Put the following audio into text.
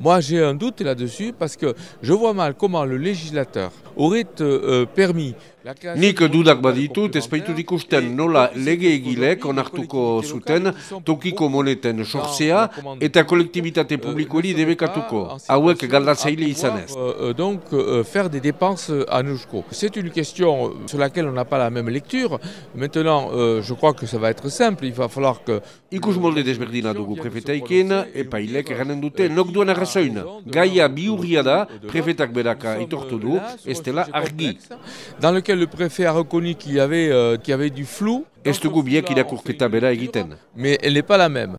Moi j'ai un doute là-dessus parce que je vois mal comment le législateur aurait euh, permis Nik dudak baditut, ezpaitut ikusten nola lege egilek onartuko zuten tokiko moneten sortzea eta kolektibitate publikoeri debekatuko, hauek galdatzaile izanez. Donc, faire des dépenses à Nouchko. C'est une question sur laquelle on n'a pas la même lecture. Maintenant, je crois que ça va être simple, il va falloir que... Ikus molde desberdina dugu prefetaiken, epailek eranen dute nok duen arrazoin. Gaia biurria da, prefetak beraka itortu du, ez dela argi. Dans lequel le préfet a reconnu qu'il y, avait, euh, qu'il y avait du flou. Ez dugu biek irakurketa bera egiten. Mais elle n'est pas la même.